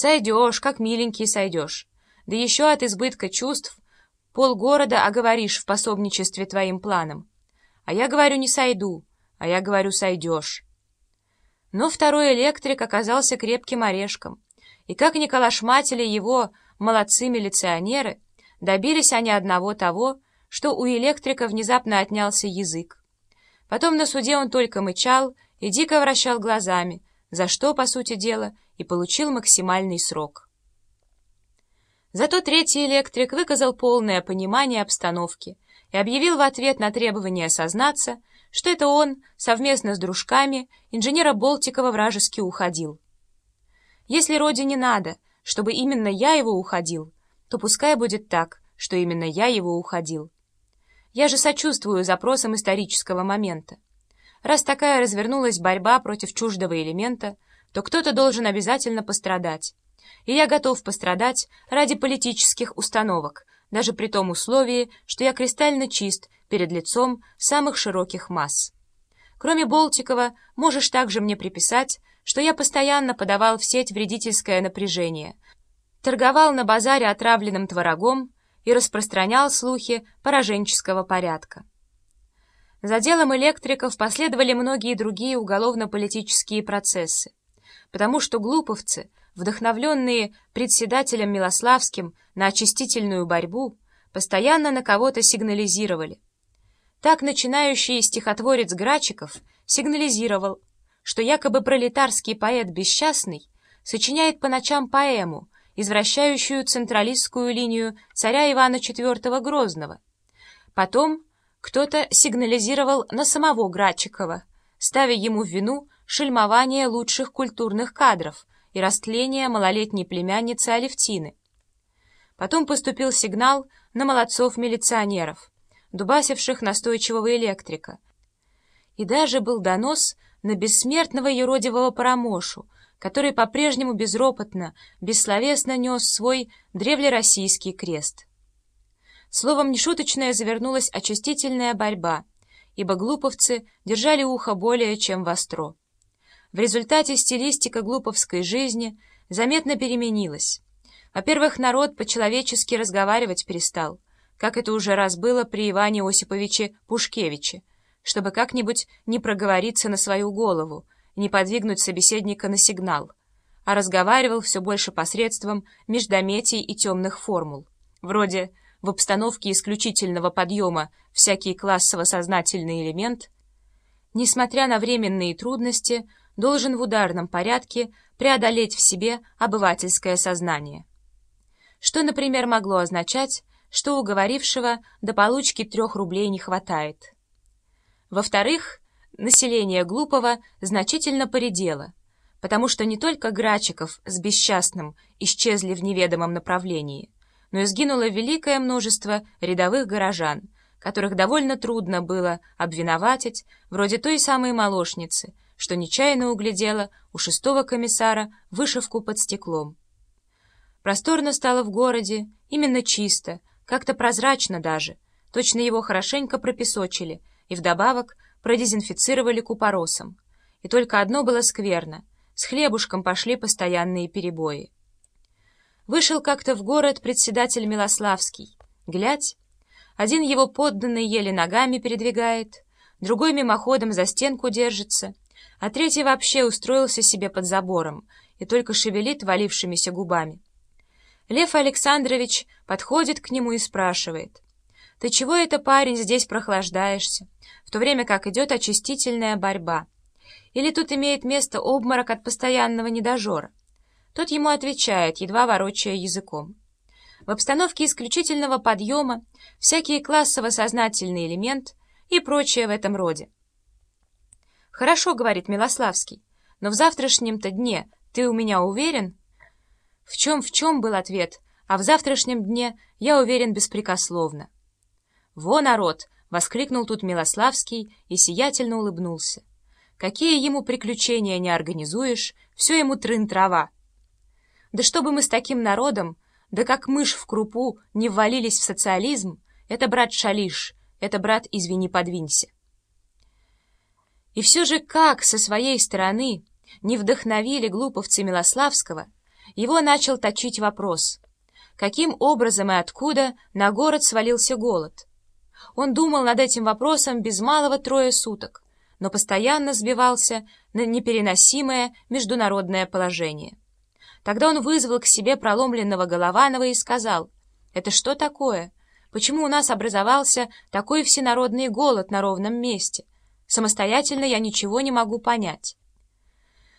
Сойдешь, как миленький сойдешь. Да еще от избытка чувств полгорода оговоришь в пособничестве твоим планам. А я говорю, не сойду, а я говорю, сойдешь. Но второй электрик оказался крепким орешком, и как ни калашматили его молодцы-милиционеры, добились они одного того, что у электрика внезапно отнялся язык. Потом на суде он только мычал и дико вращал глазами, за что, по сути дела, и получил максимальный срок. Зато третий электрик выказал полное понимание обстановки и объявил в ответ на требование сознаться, что это он совместно с дружками инженера Болтикова вражески уходил. Если родине надо, чтобы именно я его уходил, то пускай будет так, что именно я его уходил. Я же сочувствую запросам исторического момента. Раз такая развернулась борьба против чуждого элемента, то кто-то должен обязательно пострадать. И я готов пострадать ради политических установок, даже при том условии, что я кристально чист перед лицом самых широких масс. Кроме Болтикова, можешь также мне приписать, что я постоянно подавал в сеть вредительское напряжение, торговал на базаре отравленным творогом, и распространял слухи пораженческого порядка. За делом электриков последовали многие другие уголовно-политические процессы, потому что глуповцы, вдохновленные председателем Милославским на очистительную борьбу, постоянно на кого-то сигнализировали. Так начинающий стихотворец Грачиков сигнализировал, что якобы пролетарский поэт Бесчастный сочиняет по ночам поэму, извращающую централистскую линию царя Ивана IV Грозного. Потом кто-то сигнализировал на самого Градчикова, ставя ему в вину шельмование лучших культурных кадров и растление малолетней племянницы Алевтины. Потом поступил сигнал на молодцов-милиционеров, дубасивших настойчивого электрика. И даже был донос на бессмертного юродивого Парамошу, который по-прежнему безропотно, бессловесно нес свой древлероссийский крест. Словом, нешуточная завернулась очистительная борьба, ибо глуповцы держали ухо более чем востро. В результате стилистика глуповской жизни заметно переменилась. Во-первых, народ по-человечески разговаривать перестал, как это уже раз было при Иване Осиповиче Пушкевиче, чтобы как-нибудь не проговориться на свою голову, не подвигнуть собеседника на сигнал, а разговаривал все больше посредством междометий и темных формул, вроде в обстановке исключительного подъема всякий классово-сознательный элемент, несмотря на временные трудности, должен в ударном порядке преодолеть в себе обывательское сознание. Что, например, могло означать, что у говорившего до получки трех рублей не хватает. Во-вторых, население Глупого значительно поредело, потому что не только Грачиков с Бесчастным исчезли в неведомом направлении, но и сгинуло великое множество рядовых горожан, которых довольно трудно было обвиноватить, вроде той самой молочницы, что нечаянно углядела у шестого комиссара вышивку под стеклом. Просторно стало в городе, именно чисто, как-то прозрачно даже, точно его хорошенько пропесочили, и вдобавок продезинфицировали купоросом. И только одно было скверно — с хлебушком пошли постоянные перебои. Вышел как-то в город председатель Милославский. Глядь, один его подданный еле ногами передвигает, другой мимоходом за стенку держится, а третий вообще устроился себе под забором и только шевелит валившимися губами. Лев Александрович подходит к нему и спрашивает — ты чего это, парень, здесь прохлаждаешься, в то время как идет очистительная борьба? Или тут имеет место обморок от постоянного недожора? Тот ему отвечает, едва ворочая языком. В обстановке исключительного подъема всякий классово-сознательный элемент и прочее в этом роде. «Хорошо», — говорит Милославский, — «но в завтрашнем-то дне ты у меня уверен?» В чем-в чем был ответ, а в завтрашнем дне я уверен беспрекословно. «Во, народ!» — воскликнул тут Милославский и сиятельно улыбнулся. «Какие ему приключения не организуешь, все ему трын-трава!» «Да чтобы мы с таким народом, да как мышь в крупу, не ввалились в социализм, это, брат, шалиш, это, брат, извини, подвинься!» И все же как со своей стороны не вдохновили глуповцы Милославского, Его начал точить вопрос. Каким образом и откуда на город свалился голод? Он думал над этим вопросом без малого трое суток, но постоянно сбивался на непереносимое международное положение. Тогда он вызвал к себе проломленного Голованова и сказал, «Это что такое? Почему у нас образовался такой всенародный голод на ровном месте? Самостоятельно я ничего не могу понять».